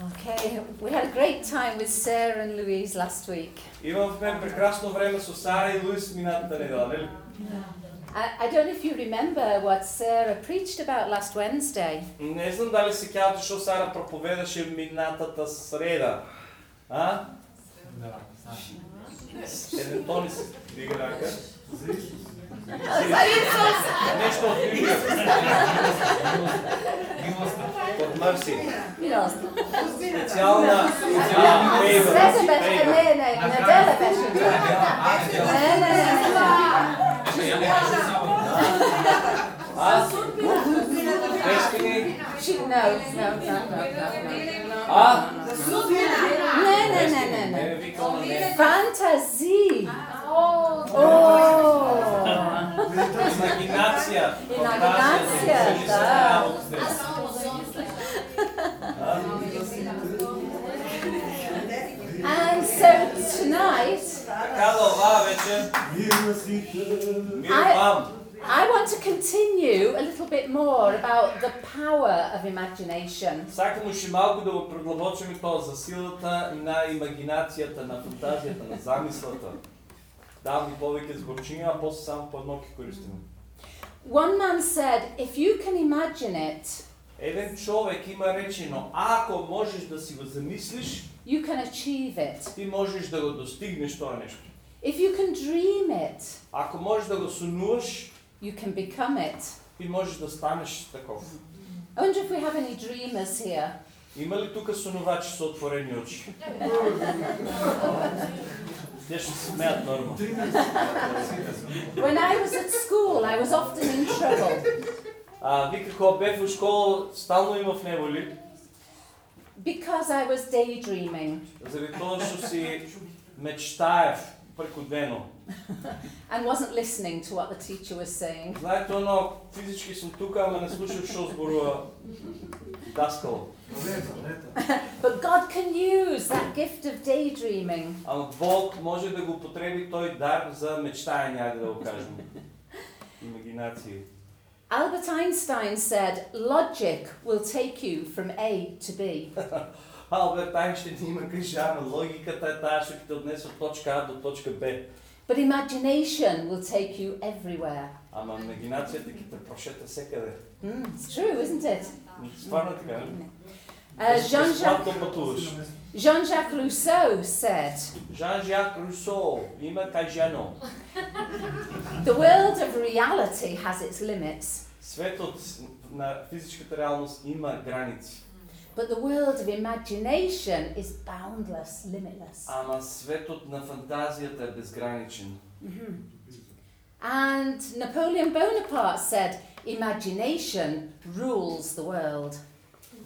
Okay, we had a great time with Sarah and Louise last week. Имавме прекрасно време со Сара и Луис минатата недела, нели? I, I don't know if you remember what Sarah preached about last Wednesday. Не знам дали се кјавате што Сара проповедаше минатата среда. А? Еден тони се дига рака. Нешто од Библијата. Од Марси. Milost. Специјална, специјална фейвор. Sreda beş, ne ne, nedele beş. Ne ne ne. А? Дестини. She, no, no, no, no, no, no. А? Ne ne ne ne Не ne. викам на не. Fantasy. Oh. Имагинација. Имагинација, да. And so tonight, да вам. I want to continue a little bit more about the power of imagination. Сакам уште малку да го продлабочиме тоа за силата на имагинацијата, на фантазијата, на замислата. Давам ви повеќе зборчиња, а после само по едно ќе користиме. One man said, if you can imagine it, Еден човек има речено, ако можеш да си го замислиш, you can achieve it. ти можеш да го достигнеш тоа нешто. If you can dream it, Ако можеш да го сонуваш, you can become it. ти можеш да станеш таков. I wonder if we have any dreamers here. Има ли тука сонувачи со отворени очи? Те ще се смеят нормално. When I was at school, I was often in trouble А, вика, кога бев во школа, стално имав неволи, because I was daydreaming заради тоа што си мечтаев прекудено. and wasn't listening to what the teacher was saying. Знаете, оно, физички сум тука, ама не слушав што зборува даскал. But God can use that gift of daydreaming Ама Бог може да го употреби тој дар за мечтање, ајде да го кажем. Имагинации. Albert Einstein said, Logic will take you from A to B. Алберт Айнштейн има кажано, логиката е таа што ќе те однесе од точка А до точка Б. But imagination will take you everywhere. Ама имагинацијата ќе те прошета секаде. Mm, it's true, isn't it? Стварно така, не? Uh, Jean-Jacques, Бесплатно патуваш. Jean-Jacques Rousseau said, Жан-Жак Русо има кажано. The world of reality has its limits, Светот на физичката реалност има граници, but the world of imagination is boundless, limitless. ама светот на фантазијата е безграничен. Mhm. And Napoleon Bonaparte said, Imagination rules the world.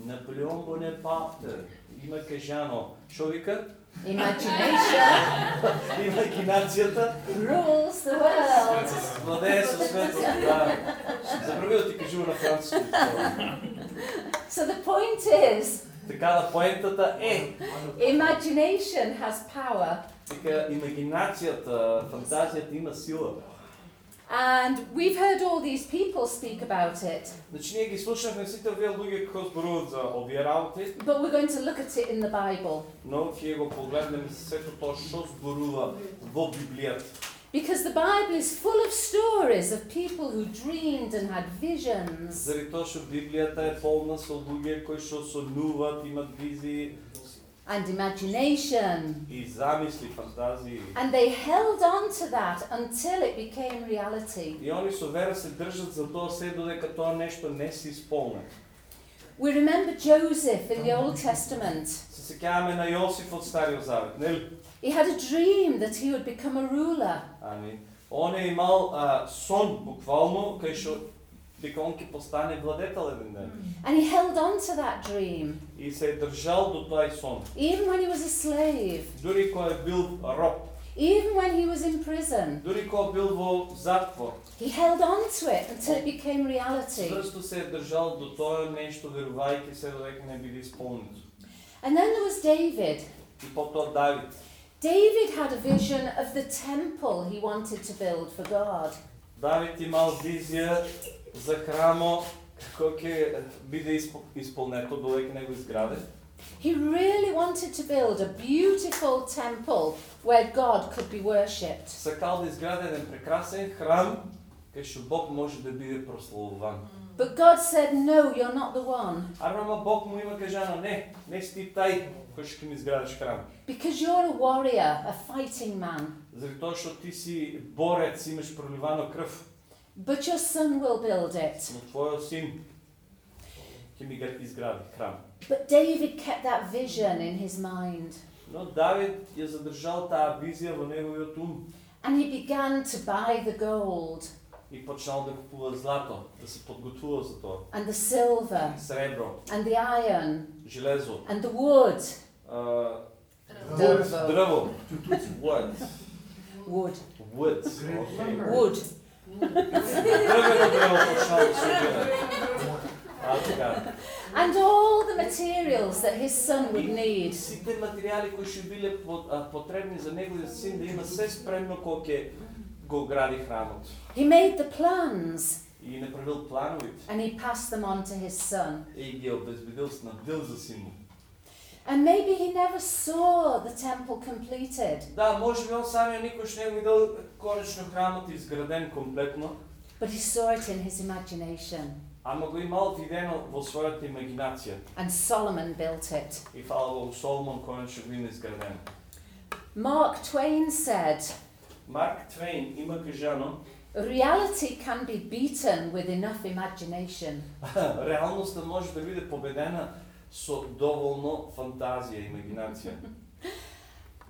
Наполеон Бонапарт има кажано. Шо вика? Imagination Имагинацијата rules the world. владее со светот. Да. Забрави да ти кажува на француски. So the point is, Така да поентата е, imagination has power. дека имагинацијата, фантазијата има сила. And we've heard all these people speak about it, Значи ние ги слушавме сите овие луѓе како зборуваат за овие работи, but we're going to look at it in the Bible. но ќе го погледнеме сето тоа што зборува во Библијата. Because the Bible is full of stories of people who dreamed and had visions. Заради тоа што Библијата е полна со луѓе кои што сонуваат, имат визии and imagination. и замисли, фантазии. And they held on to that until it became reality. И они со вера се држат за тоа се додека тоа нешто не се исполне. We remember Joseph in the Old Testament. Се сеќаваме на Јосиф од Стариот Завет, нели? He had a dream that he would become a ruler. Ами, он е имал а, сон, буквално, кај што дека он ќе постане владетел еден ден. And he held on to that dream, И се е држал до тој сон. even when he was a slave, Дури кога е бил роб, even when he was in prison. дури кога бил во затвор, He held on to it until it became reality. Чврсто се е држал до тоа нешто, верувајќи се додека не биде исполнето. And then there was David. И потоа Давид. David had a vision of the temple he wanted to build for God. Давид имал визија за храмо како ќе биде испо- исполнето додека не го изграде. He really wanted to build a beautiful temple where God could be worshipped. Сакал да изгради еден прекрасен храм, кај што Бог може да биде прославуван. But God said, No, you're not the one. Ама Бог му има кажано, не, не си ти тај кој што ќе ми изградиш храм. Because you're a warrior, a fighting man. Заради тоа што ти си борец, имаш проливано крв, But your son will build it. но твојот син ќе ми го изгради храм. But David kept that vision in his mind. Но Давид ја задржал таа визија во неговиот ум And he began to buy the gold и почнал да купува злато, да се подготвува за тоа. and the silver Сребро, and the iron железо, and the wood. а, Дрво. дрво, wood, Wood. wood, окей. Wood. Дрвено дрво почнал да се убира. А, така. And all the materials that his son would И need. сите материјали кои што биле по- а, потребни за неговиот син да има се спремно кога ќе го гради храмот. He made the plans И направил плановите and he passed them on to his son. и ги обезбедил снабдил за син му. And maybe he never saw the temple completed, Да, може би он самиот никош не го видел конечно храмот изграден комплетно, but he saw it in his imagination. ама го имал видено во својата имагинација. And Solomon built it. И фала Богу Соломон конечно го има изградено. Mark Twain said, Марк Твейн има кажано, Reality can be beaten with enough imagination. реалноста може да биде победена со доволно фантазија и имагинација.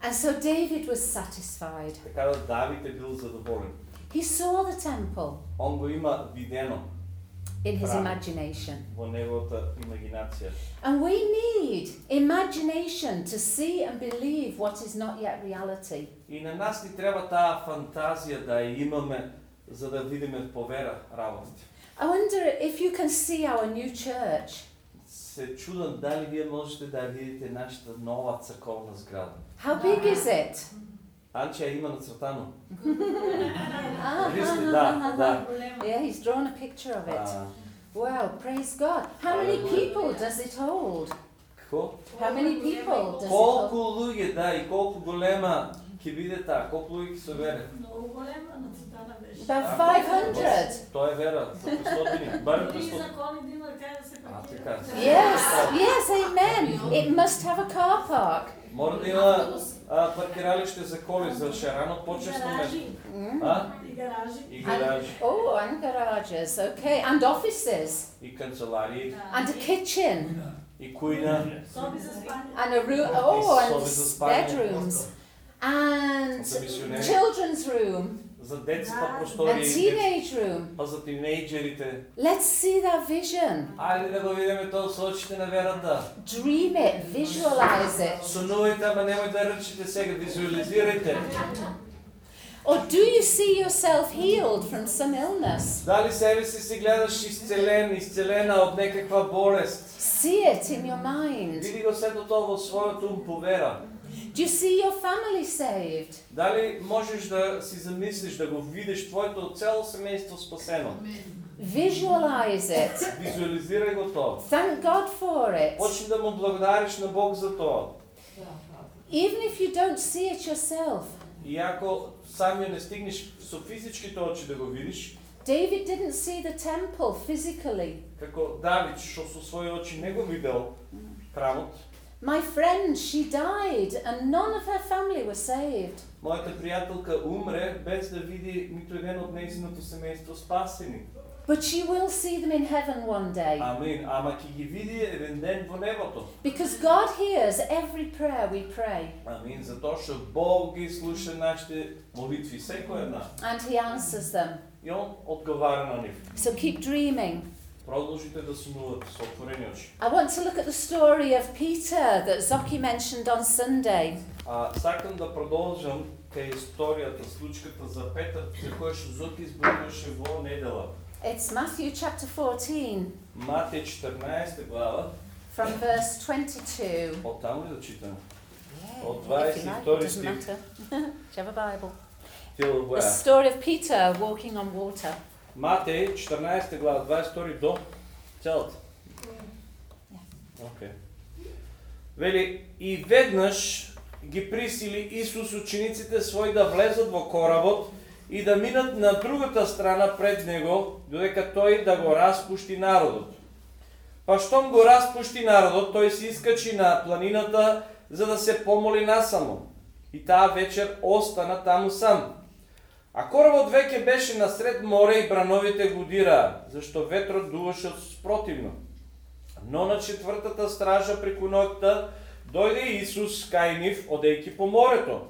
And so David was satisfied. Така да Давид е бил задоволен. He saw the temple Он го има видено in his Bravo. imagination. во неговата имагинација. And we need imagination to see and believe what is not yet reality. И на нас ни треба таа фантазија да ја имаме за да видиме повера работите. I wonder if you can see our new church. Се чудам дали вие можете да видите нашата нова црковна зграда. How big is it? Анче ја има нацртано. Ah, Вижте, да, да. Yeah, he's drawn a picture of it. Wow, praise God. How many people does it hold? How many people does it Колку hold? луѓе, да, и колку голема ќе биде таа, колку луѓе ќе се вере. Много голема нацртана беше. About 500. Тоа е вера, за стотини, барем Три стотини. закони да има къде да се А, паркира. така. Yes, yes, amen. It must have a car park. Мора да има а, паркиралиште за коли, за шарано И почесно место. гаражи. Mm. А? И гаражи. И And, гаражи, oh, and garages, okay, and offices, и канцеларии, and a kitchen, и кујна, Соби за спане. and a room, oh, and Sobi za spanje. bedrooms, and за мисионери, children's room, за детска and просторија, teenage room. па за тинејџерите. Let's see that vision. Ајде да го видиме тоа со очите на верата. Dream it, visualize it. Сонувайте, ама немој да речите сега, визуализирајте. Or do you see yourself healed from some illness? Дали себе си си гледаш исцелен, исцелена од некаква болест? See it in your mind. Види го сето тоа во својот ум по вера. Do you see your family saved? Дали можеш да си замислиш, да го видиш твоето цело семејство спасено? Visualize it. Визуализирај го тоа. Thank God for it. Почни да му благодариш на Бог за тоа. Even if you don't see it yourself. И ако самиот не стигнеш со физичките очи да го видиш, David didn't see the temple physically. како Давид што со своји очи не го видел храмот, My friend, she died and none of her family were saved. мојата пријателка умре без да види ниту еден од нејзиното семејство спасени. But she will see them in heaven one day. Амин. Ама ќе ги види еден ден во небото. Because God hears every prayer we pray Амин. Затоа што Бог ги слуша нашите молитви, секоја една. and He answers them. И Он одговара на нив. So keep dreaming. I want to look at the story of Peter that Zoki mentioned on Sunday. Сакам да продолжам кај историјата, случката за Петар, за која што Зоки изборуваше во недела. It's Matthew chapter 14 Матеј 14 глава, from verse 22. од таму ли да читам? It 22 doesn't стих. Do you have a Bible? The story of Peter walking on water. Матеј 14 глава, 22 до целата. Океј. Вели, и веднъж ги присили Исус учениците свои да влезат во коработ и да минат на другата страна пред него, додека тој да го распушти народот. Па штом го распушти народот, тој се искачи на планината за да се помоли насамо. И таа вечер остана таму сам. А коработ веќе беше насред море и брановите го дираа, зашто ветрот дуваше спротивно. Но на четвртата стража преку ноќта дојде Исус кај нив, одејќи по морето.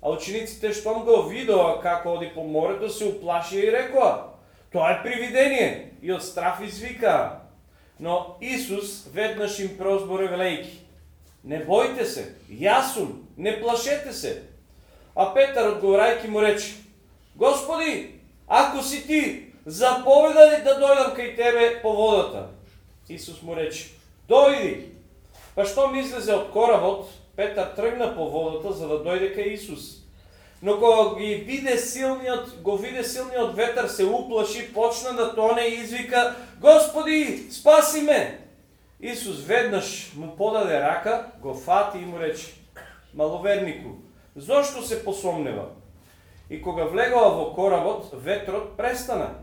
А учениците штом го видоа како оди по морето, се уплашија и рекоа, тоа е привидение, и од страф извикаа. Но Исус веднаш им прозборе велејки, не бојте се, јас не плашете се. А Петар одговорајќи му рече, Господи, ако си ти, заповедај да дојдам кај тебе по водата. Исус му рече, дојди. Па што ми излезе од коработ, Петар тргна по водата за да дојде кај Исус. Но кога ги виде силниот, го виде силниот ветар, се уплаши, почна да тоне и извика, Господи, спаси ме! Исус веднаш му подаде рака, го фати и му рече, маловернику, зошто се посомнева? И кога влегала во коработ, ветрот престана.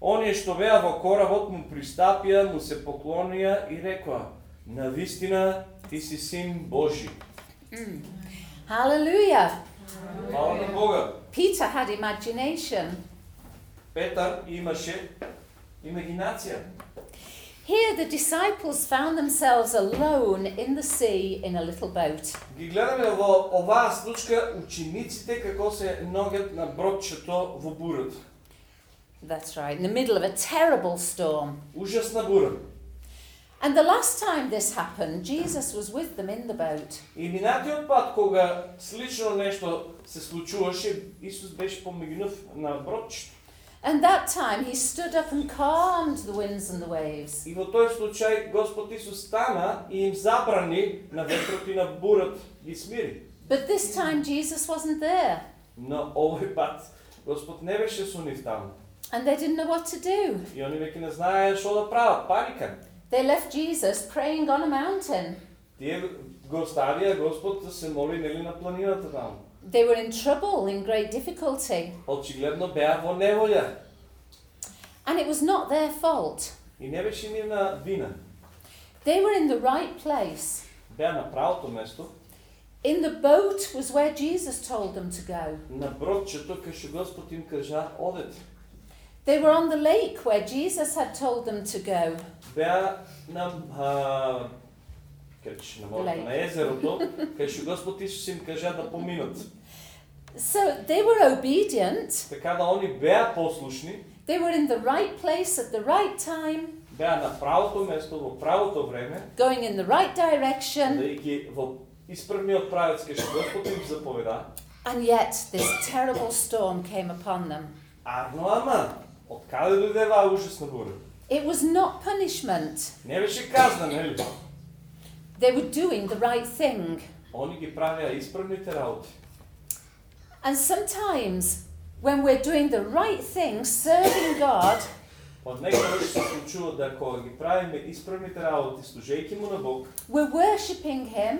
Оние што беа во коработ му пристапија, му се поклонија и рекоа, навистина ти си син Божи. Hallelujah. Слава на Бога! Peter had imagination. Петар имаше имагинација. Here, the disciples found themselves alone in the sea in a little boat. Ги гледаме во оваа случка учениците како се ногат на бродчето во бурата. That's right, in the middle of a terrible storm. Ужасна бура. And the last time this happened, Jesus was with them in the boat. И минатиот пат кога слично нешто се случуваше, Исус беше помегнув на бродчето. And that time he stood up and calmed the winds and the waves. И во тој случај Господ Исус стана и им забрани на ветрот и на бурат ги смири. But this time Jesus wasn't there. Но овој пат Господ не беше со нив таму. And they didn't know what to do. И они веќе не знаеа што да прават, паника. They left Jesus praying on a mountain. Тие го оставија Господ да се моли нели на планината таму. They were in trouble, in great difficulty. Очигледно беа во неволја And it was not their fault. и не беше нивна вина. They were in the right place. Беа на правото место, In the boat was where Jesus told them to go. на бродчето кај што Господ им кажа одете. They were on the lake where Jesus had told them to go. Беа на а, кај на морето, на езерото, кај што Господ Исус им кажа да поминат. So they were obedient. Така да они беа послушни, They were in the right place at the right time, беа на правото место во правото време, going in the right direction, бидејќи во исправниот правец кај што Господ им заповеда, and yet this terrible storm came upon them. арно ама, од каде дојде оваа ужасна бура? It was not punishment. Не беше казна, нели? They were doing the right thing. Они ги правеа исправните работи. And sometimes when we're doing the right thing, serving God, we're worshipping Him,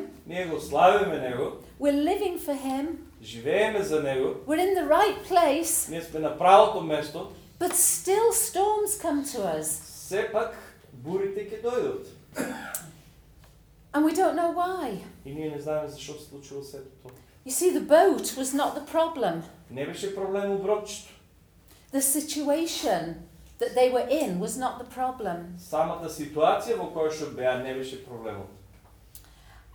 we're living for Him, we're in the right place, but still storms come to us. And we don't know why. И ние не знаеме зашо се случува сето тоа. You see, the boat was not the problem. Не беше проблем у бродчето. The situation that they were in was not the problem. Самата ситуација во која што беа не беше проблемот.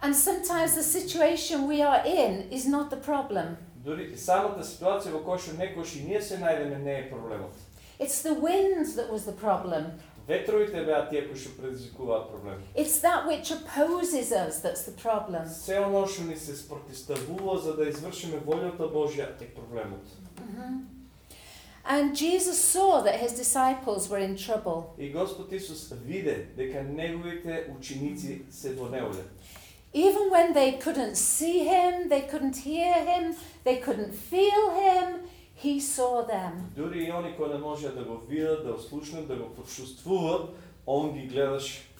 And sometimes the situation we are in is not the problem. Дури и самата ситуација во која што некојаш и ние се најдеме не е проблемот. It's the wind that was the problem. Ветровите беа тие кои што предизвикуваат проблем. It's that which opposes us that's the problem. Се оно што ни се спротиставува за да извршиме волјата Божја е проблемот. And Jesus saw that his disciples were in trouble. И Господ Исус виде дека неговите ученици се во неволја. Even when they couldn't see him, they couldn't hear him, they couldn't feel him, he saw them. Дури и они кои не можеа да го видат, да го слушнат, да го почувствуваат, он ги гледаше.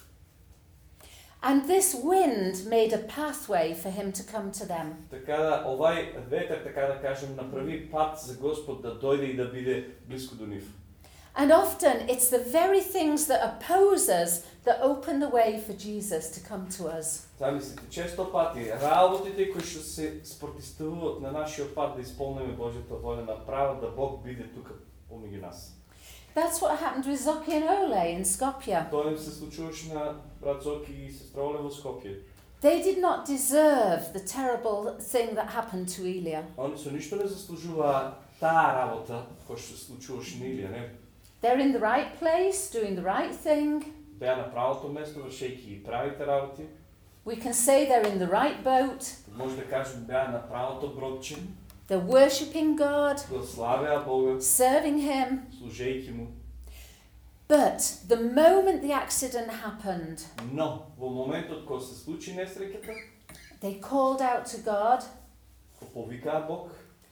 And this wind made a pathway for him to come to them. Така да, овај ветер, така да кажем, направи пат за Господ да дојде и да биде близко до нив. And often it's the very things that oppose us that open the way for Jesus to come to us. Замислите, често пати работите кои што се спротивставуваат на нашиот пат да исполниме Божјата воља направат да Бог биде тука помеѓу нас. That's what happened with Zoki and Ole in Skopje. Тоа им се случуваше на брат Зоки и сестра Оле во Скопје. They did not deserve the terrible thing that happened to Elia. Они со ништо не заслужуваа таа работа која што се случуваше на Илија, не? They're in the right place, doing the right thing. Беа на правото место, вршејќи и правите работи. We can say they're in the right boat. Може да кажем беа на правото бродче, They're worshipping God, го славеа Бога, serving Him. служејќи му. But the moment the accident happened, Но во моментот кога се случи несреќата, they called out to God, го повикаа Бог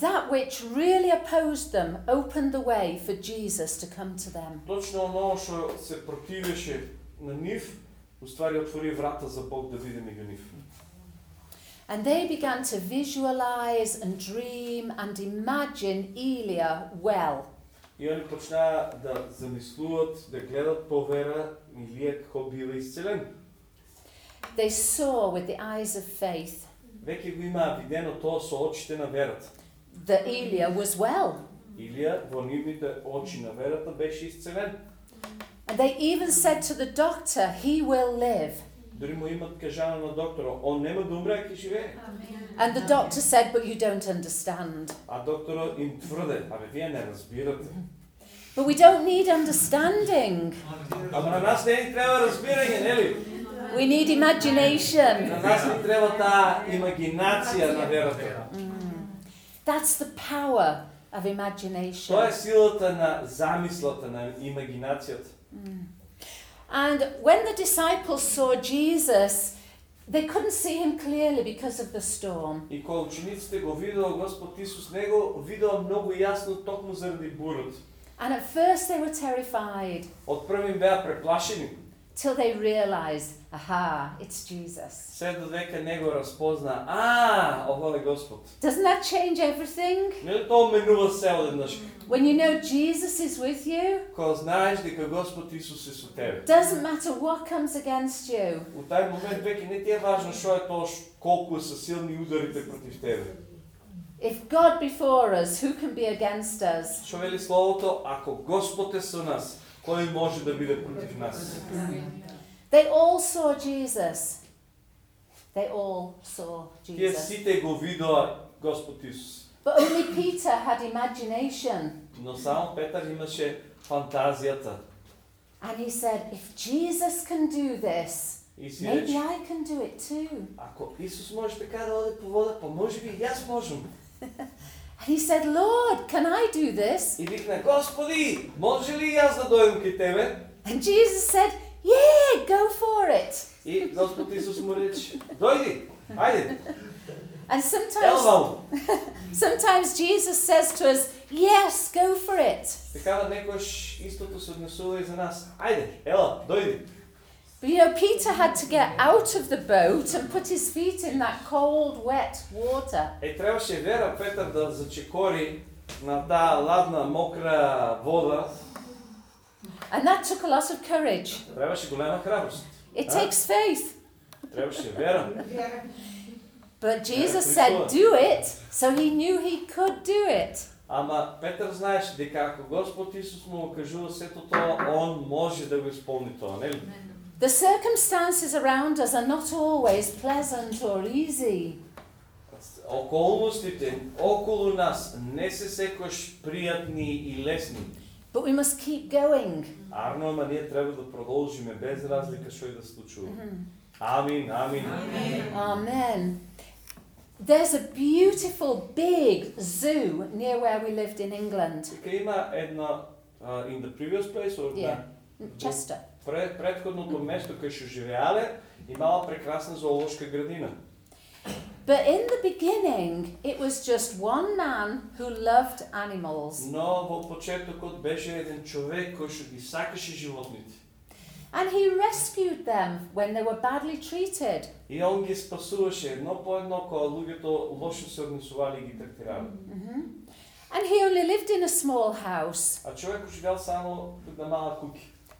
That which really opposed them opened the way for Jesus to come to them. Точно оно што се противеше на нив, уствари отвори врата за Бог да биде меѓу нив. And they began to visualize and dream and imagine Elia well. И они почнаа да замислуваат, да гледат по вера Илија како бил исцелен. They saw with the eyes of faith Веќе го имаа видено тоа со очите на верата. that Elia was well. Илија во нивните очи на верата беше исцелен. And they even said to the doctor, He will live. Дори му имат кажано на докторот, он нема да умре, ќе живее. And the doctor said, But you don't understand. А докторот им тврде, абе вие не разбирате. But we don't need understanding. Ама на нас не ни треба разбирање, нели? We need imagination. На нас ни треба таа имагинација на верата. That's the power of Тоа imagination. е силата на замислата, на имагинацијата. And when the disciples saw Jesus, they couldn't see him clearly because of the storm. И кога учениците го видоа Господ Исус, него видоа многу јасно токму заради бурот. And at first they were terrified Од први им беа преплашени, till they realized, aha, it's Jesus. се додека него распозна, а, ова е Господ. Doesn't that change everything? Нели тоа менува се одеднаш? When you know Jesus is with you, Кога знаеш дека Господ Исус е со тебе. doesn't matter what comes against you. У тај момент веќе не ти е важно што е тоа, ш- колку се силни ударите против тебе. If God before us, who can be against us? Што вели Словото, ако Господ е со нас, кој може да биде против нас? They all saw Jesus. They all saw Тие Jesus. сите го видоа Господ Исус. But only Peter had imagination. Но само Петар имаше фантазијата. And he said, if Jesus can do this, И си maybe рече, I can do it too. ако Исус може така да оде по вода, па може би и јас можам. And he said, Lord, can I do this? И викна, Господи, може ли и јас да дојдам кај Тебе? And Jesus said, Yeah, go for it. И Господ Исус му рече, дојди, ајде, And sometimes, елвам. sometimes Jesus says to us, Yes, go for it. Така да некојаш истото се однесува и за нас. Ајде, ела, дојди. But you know, Peter had to get out of the boat and put his feet in that cold, wet water. Е, требаше Вера Петар да зачекори на таа ладна, мокра вода. And that took a lot of courage. Требаше голема храброст. It Huh? takes faith. Требаше вера. But Jesus pretty said, cool. Do it. So he knew he could do it. Ама Петар знаеше дека ако Господ Исус му го кажува сето тоа, он може да го исполни тоа, нели? The circumstances around us are not always pleasant or easy. Околностите околу нас не се секојаш пријатни и лесни. But we must keep going. Арно, ама ние треба да продолжиме без разлика што и да случува. Амин, амин. Amen. There's a beautiful big zoo near where we lived in England, има една uh, in the previous place or Yeah. Chester. пред, предходното место кај што живеале, имала прекрасна зоолошка градина. But in the beginning, it was just one man who loved animals. Но во почетокот беше еден човек кој што ги сакаше животните. And he rescued them when they were badly treated. И он ги спасуваше едно по едно кога луѓето лошо се однесували и ги третирали. hmm And he only lived in a small house, А човекот живеал само на мала куќа.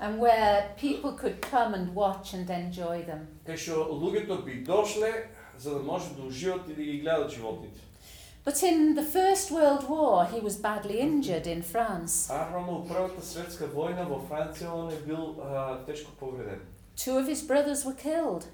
And where people could come and watch and enjoy them. Кај што луѓето би дошле за да може да уживат и да ги гледат животните. But in the First World War, he was badly injured in France. А ровно у Првата светска војна во Франција он е бил а, тешко повреден. Two of his brothers were killed.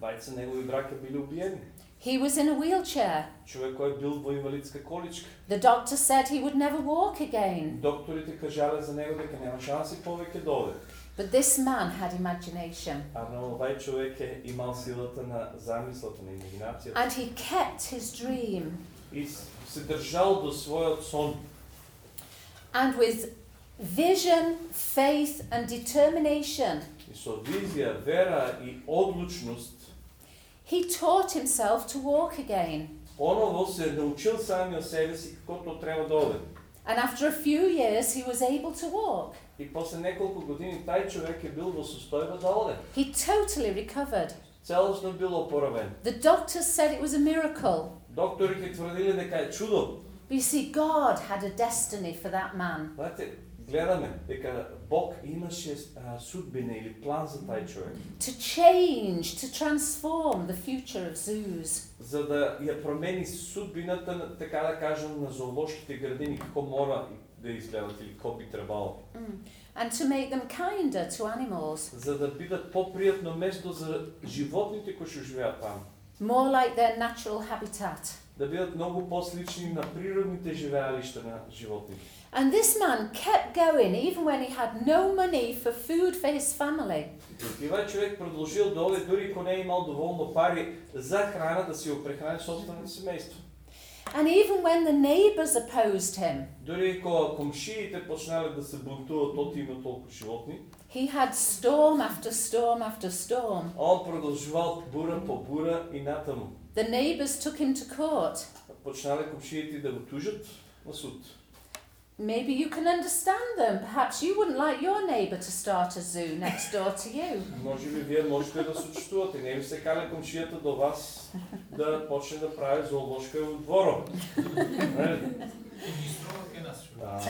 Двајца негови браќа били убиени. He was in a wheelchair. Човек кој е бил во инвалидска количка. The doctor said he would never walk again. Докторите кажале за него дека нема шанси повеќе да оде. But this man had imagination. А но овај човек е имал силата на замислата, на имагинацијата. And he kept his dream. И с- се држал до својот сон. And with vision, faith, and determination, И со визија, вера и одлучност, he taught himself to walk again. оново се научил самиот себе си како тоа треба да оде. And after a few years, he was able to walk. И после неколку години тај човек е бил во состојба да оде. He totally recovered. Целосно бил опоравен. The doctors said it was a miracle. Докторите тврдиле дека е чудо. But you see, God had a destiny for that man. Знаете, гледаме дека Бог имаше судбина или план за тај човек. To change, to transform the future of zoos. За да ја промени судбината, на- така да кажем, на зоолошките градини, како мора да изгледат или како би требало. Mm. And to make them kinder to animals, За да бидат попријатно место за животните кои што живеат таму. more like their natural habitat. Да бидат многу послични на природните живеалишта на животните. And this man kept going even when he had no money for food for his family. И овај човек продолжил да оде дури кога не е имал доволно пари за храна да си го прехрани собственото семејство. And even when the neighbours opposed him, Дори кога комшиите почнале да се бунтуват од има толку животни, he had storm after storm after storm. а он продолжувал бура по бура и натаму. The neighbours took him to court. Почнале комшиите да го тужат на суд. Maybe you can understand them. Perhaps you wouldn't like your neighbour to start a zoo next door to you. Може би вие можете да сочувствувате. Не ви се кале комшијата до вас да почне да прави зоолошка во дворо. Нели? И ни струва ке нас. Да.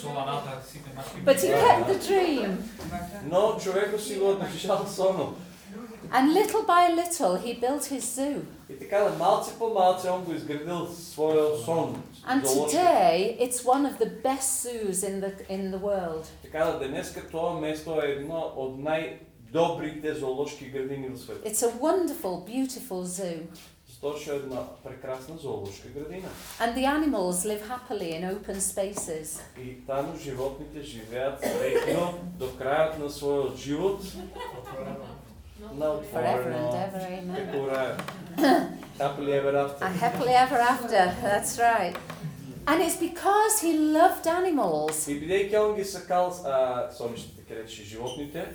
Соланата, сите машки. But he kept the dream. Но човекот си го одржал сонот. And little by little, he built his zoo. И така да малце по малце он го изградил својот сон. And зоолошка. today, it's one of the best zoos in the, in the world. Така да денеска тоа место е едно од најдобрите зоолошки градини во светот. It's a wonderfул, beautiful zoo. Затоа што е една прекрасна зоолошка градина. And the animals live happily in open spaces. И таму животните живеат среќно до крајот на својот живот на Forever and отворено ever, amen. како рај. Happily ever after. And happily ever after, that's right. And it's because he loved animals. И бидејќи он ги сакал а, сонишните ке речи животните,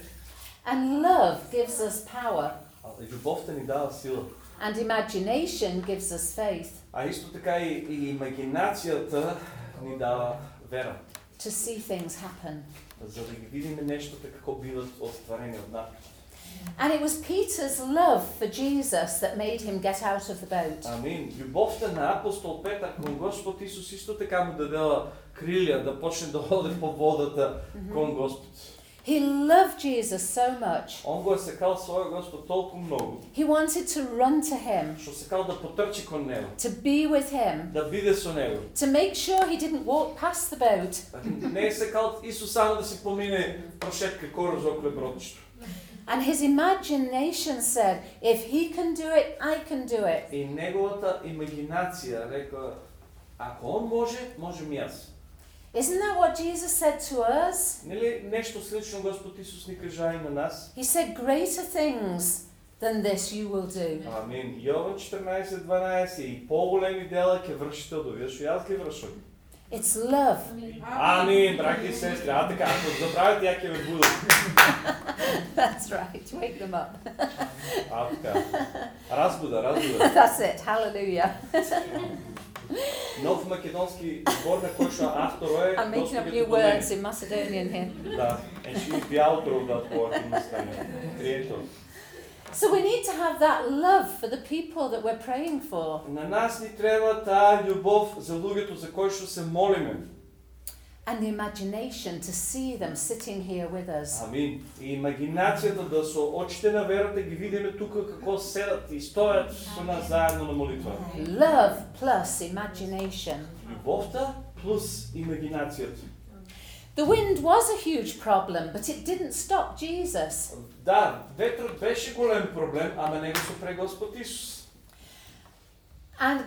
And love gives us power. а и љубовта ни дава сила. And imagination gives us faith. А исто така и, и имагинацијата ни дава вера. to see things happen. За да ги видиме нештото како биват остварени од напред. And it was Peter's love for Jesus that made him get out of the boat. Амин. Љубовта на апостол Петар кон Господ Исус исто така му дадела крилја да почне да оде по водата кон Господ. He loved Jesus so much. Он го е сакал својот Господ толку многу, He wanted to run to him, што сакал да потрчи кон него, to be with him, да биде со него. to make sure he didn't walk past the boat. Не е сакал Исус само да си помине прошетка корuz окле бродишто. And his imagination said, if he can do it, I can do it. И неговата имагинација рекла, ако он може, можем и јас. Isn't that what Jesus said to us? Нели нешто слично Господ Исус ни кажа и на нас? He said, Greater things than this you will do. Амин. Јован 14:12 и поголеми дела ќе вршите од овие што јас ги вршам. It's love. Амин, браќи и сестри. А така, ако забравите, ја ќе ве будам. That's right. Wake them up. А така. Разбуда, разбуда. That's it. Hallelujah. Нов македонски збор на кој што автор е I'm making up доста new ги words in Macedonian here. Да, and she be author of that word in Stanje. Creator. So we need to have that love for the people that we're praying for. На нас ни треба таа љубов за луѓето за кои што се молиме. And the imagination to see them sitting here with us. Амин. И имагинацијата да со очите на верата ги видиме тука како седат и стојат со нас заедно на молитва. Love plus imagination. Љубовта плюс имагинацијата. The wind was a huge problem, but it didn't stop Jesus. Да, ветрот беше голем проблем, ама не го сопре Господ Исус. And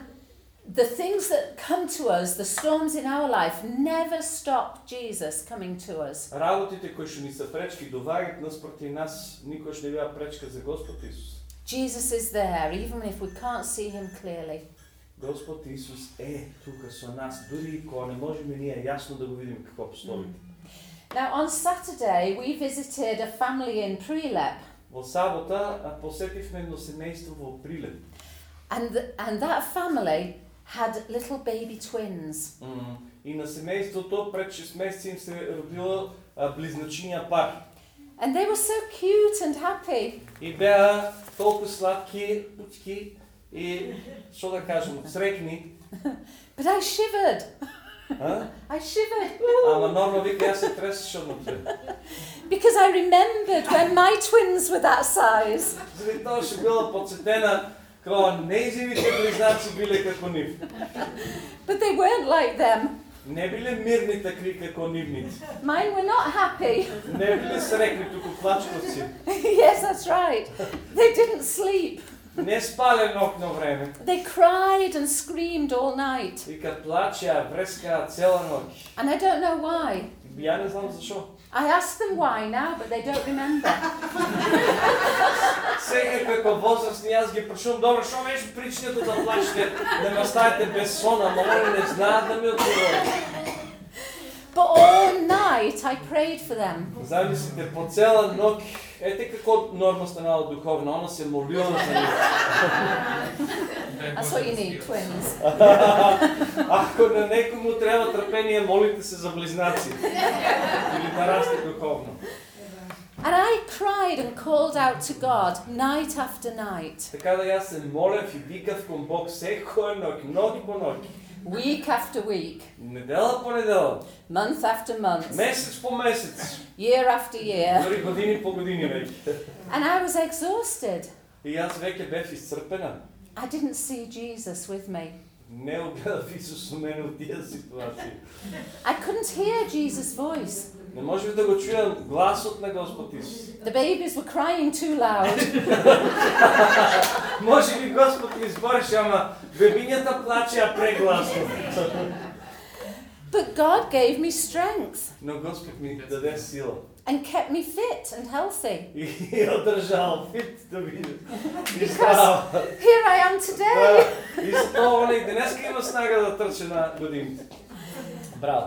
the things that come to us, the storms in our life, never stop Jesus coming to us. Работите кои што ни се пречки доаѓаат наспроти нас, никош не беа пречка за Господ Исус. Jesus is there, even if we can't see him clearly. Господ Исус е тука со нас, дури и кога не можеме ние јасно да го видиме како постои. Now, on Saturday, we visited a family in Prilep, Во сабота а, посетивме едно семејство во Прилеп. and, th- and that family had little baby twins. М, И на семејството пред 6 месеци им се родила а, близначиња пар. And they were so cute and happy. И беа толку сладки, пучки и што да кажем, срекни. But I shivered. А? I shivered Ама норма вика јас се тресеш од внутре. because I remembered when my twins were that size. Заради тоа што била подсетена како неизивите близнаци биле како нив. But they weren't like them. Не биле мирни такви како нивните. Mine were not happy. Не биле срекни, туку плачковци. yes, that's right. They didn't sleep. Не спале нокно време. They cried and screamed all night. Вика плачеа, врескаа цела ноќ. And I don't know why. Ја не знам зашо. I asked them why now, but they don't remember. Сега како возрастни јас ги прашувам, добро, што беше причината да плачете, да ме оставите без сон, ама они не знаат да ми одговорат. But all night I prayed for them. Замислите, по цела ноќ, ете како норма станала духовна, она се молила за нив. That's what you need, twins. Ако на некому треба трпение, молите се за близнаци. Или да расте духовно. And I cried and called out to God night after night, Така да јас се молев и викав кон Бог секоја ноќ, ноќ по ноќ. week after week, Недела по недела, month after month, месец по месец, year after year. дори години по години веќе. And I was exhausted. И јас веќе бев исцрпена. I didn't see Jesus with me. Не огледав Исус со мене у тие ситуации. I couldn't hear Jesus' voice. Не можев да го чујам гласот на Господ Исус. The babies were crying too loud. Може би Господ ми збореше, ама бебињата плачеа прегласно. But God gave me strength Но Господ ми даде сила. and kept me fit and healthy. И ја одржал фит да биде. И Because- здрава. Here I am today. Да. И за тоа он и денеска има снага да трче на годините. Браво.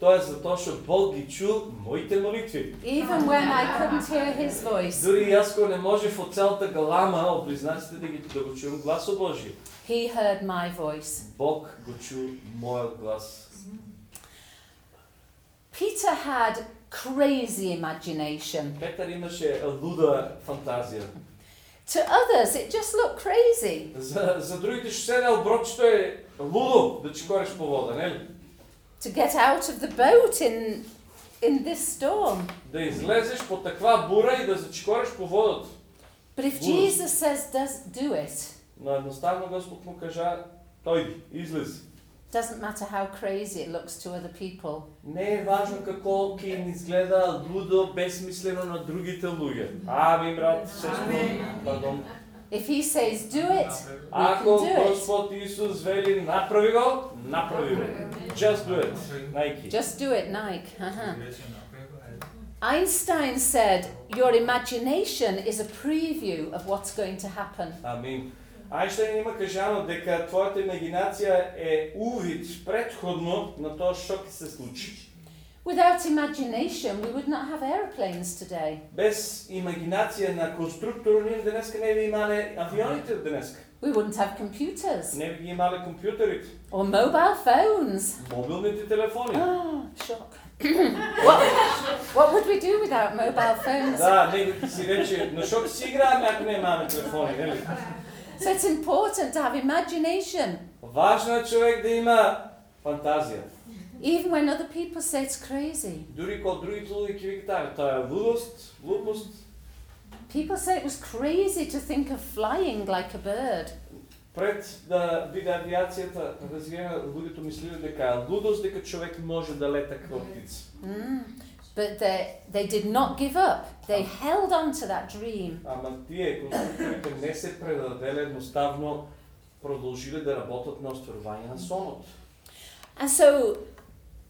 тоа е затоа што Бог ги чу моите молитви. Even when I couldn't hear his voice, Дури и јас кога не можев од целата галама од близнаците да ги да го чуам гласот Божи. he heard my voice. Бог го чу мојот глас. Peter had crazy imagination. Петар имаше луда фантазија. To others, it just looked crazy. За, за другите што седел бродчето е лудо да чекориш по вода, нели? To get out of the boat in, in this storm. Да излезеш по таква бура и да зачекориш по водата. But if Good. Jesus says, does do it, Но едноставно Господ му кажа, тојди, излези. doesn't matter how crazy it looks to other people. Не е важно како ќе им изгледа лудо, безсмислено на другите луѓе. Ами, брат, сестро, пардон. If he says, do it, Ако do it. Господ Исус вели направи го, направи го. Just do it. Најки. just do it, Nike. Uh-huh. Einstein said, Your imagination is a preview of what's going to happen. Амин. Ајнштајн има кажано дека твојата имагинација е увид предходно на тоа што ќе се случи. Without imagination, we would not have aeroplanes today. Без имагинација на конструктор, ние денеска не би имале авионите денеска. We wouldn't have computers Не би ги имале компјутерите, or mobile phones. мобилните телефони. Oh, shock. what, what would we do without mobile phones? Да, некој ќе си рече, на што ќе си играеме ако не имаме телефони, нели? So it's important to have imagination, Важно е човек да има фантазија. even when other people say it's crazy. Дури кога другите луѓе ќе викат, "А, тоа е лудост, глупост." People say it was crazy to think of flying like a bird. Пред да биде авиацијата развиена, луѓето мислеле дека е лудост дека човек може да лета како птица. Mm. But they, they did not give up. They held on to that dream. Ама тие конструкторите не се предаделе, едноставно продолжиле да работат на остварување на сонот. And so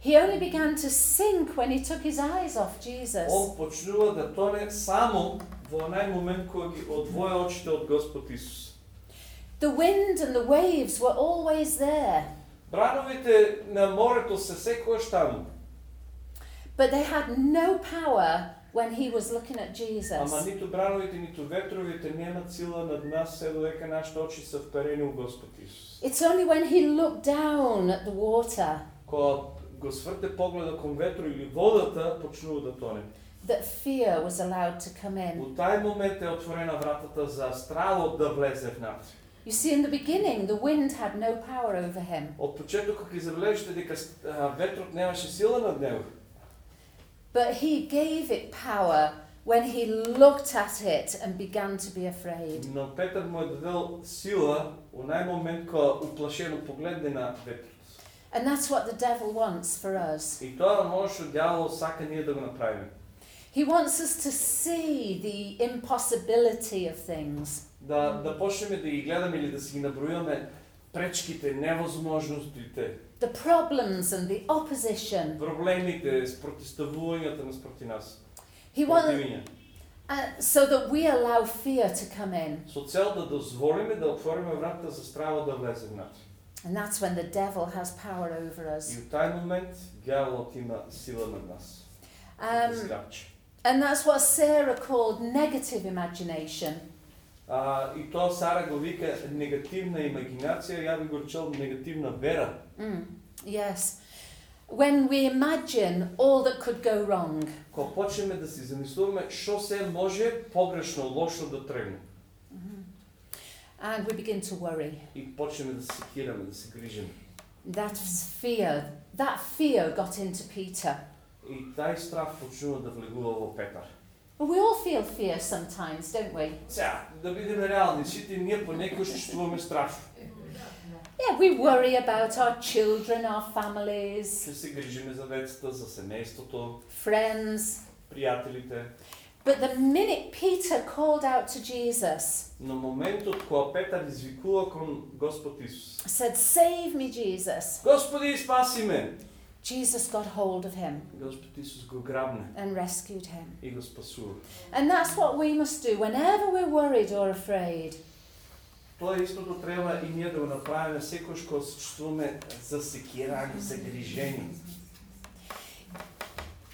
He only began to sink when he took his eyes off Jesus. Он почнува да тоне само во онај момент кога ги одвоја очите од Господ Исус. The wind and the waves were always there, Брановите на морето се секогаш таму, but they had no power when he was looking at Jesus. ама ниту брановите, ниту ветровите немат сила над нас се додека нашите очи се вперени у Господ Исус. It's only when he looked down at the water Кога го сврте погледа кон ветро или водата, почнува да тоне. that fear was allowed to come in. У тај момент е отворена вратата за стравот да влезе внатре. You see, in the beginning, the wind had no power over him. Од почетокот ќе забележите дека ветрот немаше сила над него. But he gave it power when he looked at it and began to be afraid. Но Петар му е дадел сила у нај момент кога уплашено погледне на ветрот. And that's what the devil wants for us. И тоа може што дјавол сака ние да го направиме. He wants us to see the impossibility of things. Да да почнеме да ги гледаме или да си ги набројуваме пречките, невозможностите, The problems and the opposition. проблемите, спротиставувањата наспроти нас. He wants, uh, so that we allow fear to come in. Со цел да дозволиме да отвориме вратата за страва да влезе внатре. And that's when the devil has power over И us. у тај момент дјаволот има сила над нас. Да Um, зграбчи. and that's what Sarah called negative imagination. А, и тоа Сара го вика негативна имагинација, ја би го речел негативна вера. Mm, yes. When we imagine all that could go wrong. Кога почнеме да си замислуваме што се може погрешно, лошо да тргне. And we begin to worry. И почнеме да се секираме, да се грижиме. That's fear. That fear got into Peter. И тај страх почнува да влегува во Петар. We all feel fear sometimes, don't we? Сега, да бидеме реални, сите ние понекогаш чувствуваме страх. Yeah, we worry about our children, our families, Ще се грижиме за децата, за семейството, friends. приятелите. But the minute Peter called out to Jesus, Но моментот кога Петар извикува кон Господ Исус. said, Save me, Jesus, Господи, спаси ме! Jesus got hold of him Господ Исус го грабне and rescued him. и го спасува. And that's what we must do whenever we're worried or afraid. Тоа истото треба и ние да го направиме секојаш кога се чувствуваме засекирани, загрижени.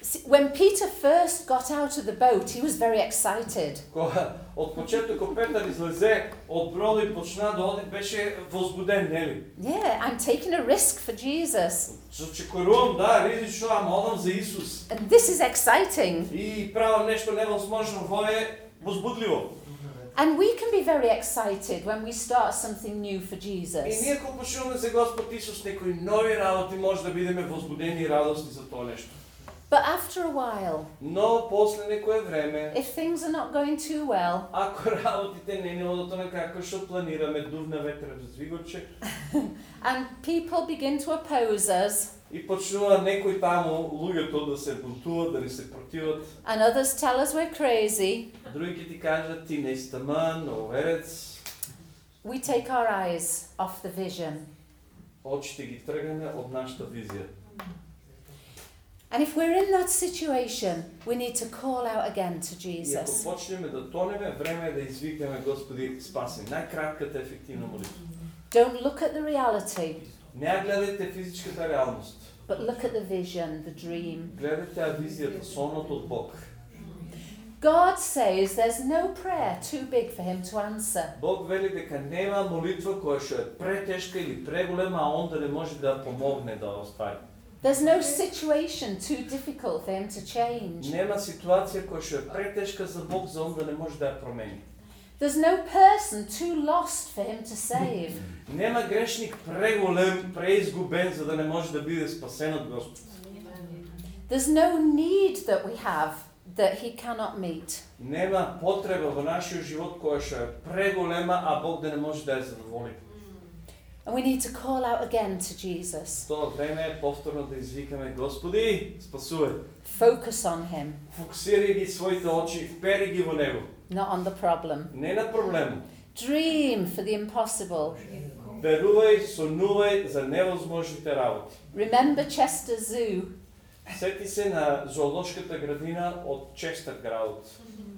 See, When Peter first got out of the boat, he was very excited. Кога од почетокот Петар излезе од бродот и почна да оди, беше возбуден, нели? Yeah, I'm taking a risk for Jesus. Зачекорувам, да, ризично, ама одам за Исус. And this is exciting. И правам нешто невозможно, во е возбудливо. And we can be very excited when we start something new for И Jesus. ние кога почнуваме за Господ Исус некои нови работи, може да бидеме возбудени и радосни за тоа нешто. But after a while, Но после некое време, if things are not going too well, ако работите не ни одат онака како што планираме, дувна ветер од звигоче, and people begin to oppose us, и почнува некои таму луѓето да се бунтуват, да ни се противат, and others tell us we're crazy, други ќе ти кажат ти не си таман, оверец, we take our eyes off the vision. очите ги тргаме од нашата визија. And if we're in that situation, we need to call out again to И ако Jesus. почнеме да тонеме, време е да извикаме Господи, спаси. Најкратката ефективна молитва. Don't look at the reality, Не ја гледайте физичката реалност. but look at the vision, the dream. Гледайте ја визијата, сонот од Бог. God says there's no prayer too big for Him to answer. Бог вели дека нема молитва која што е претешка или преголема, а он да не може да ја помогне да ја оствари. There's no situation too difficult for Him to change. Нема ситуација која што е претешка за Бог за он да не може да ја промени. There's no person too lost for Him to save. Нема грешник преголем, преизгубен за да не може да биде спасен од Господ. There's no need that we have that He cannot meet. Нема потреба во нашиот живот која што е преголема, а Бог да не може да ја задоволи. And we need to call out again to Jesus. Тоа време е повторно да извикаме Господи, спасувај. Focus on Him, Фокусирај ги своите очи, впери ги во Него. not on the problem. Не на проблем. Dream for the impossible. Верувај, сонувај за невозможните работи. Remember Chester Zoo. Сети се на зоолошката градина од Честер градот.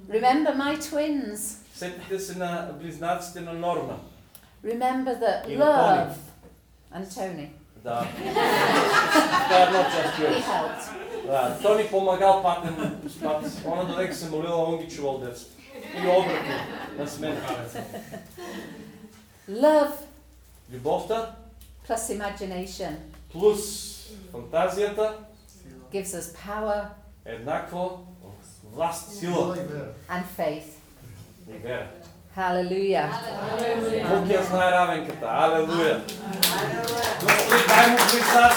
Remember my twins. Сетите се на близнаците на Норма. Remember that You were love. And Tony. Да. Тоа е not just He yours. helped. Да, тој ни помагал патен спат. Она додека се молила, он ги чувал децата. Или обратно, на смена. Love Љубовта plus imagination плюс фантазијата gives us power еднакво власт, сила and faith. и вера. Hallelujah. Bóg jest na ręka. Halleluja. Halleluja.